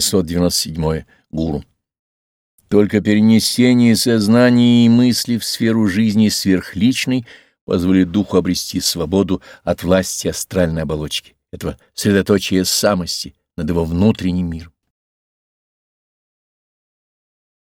697. Гуру. Только перенесение сознания и мысли в сферу жизни сверхличной позволит духу обрести свободу от власти астральной оболочки, этого средоточия самости над его внутренним миром.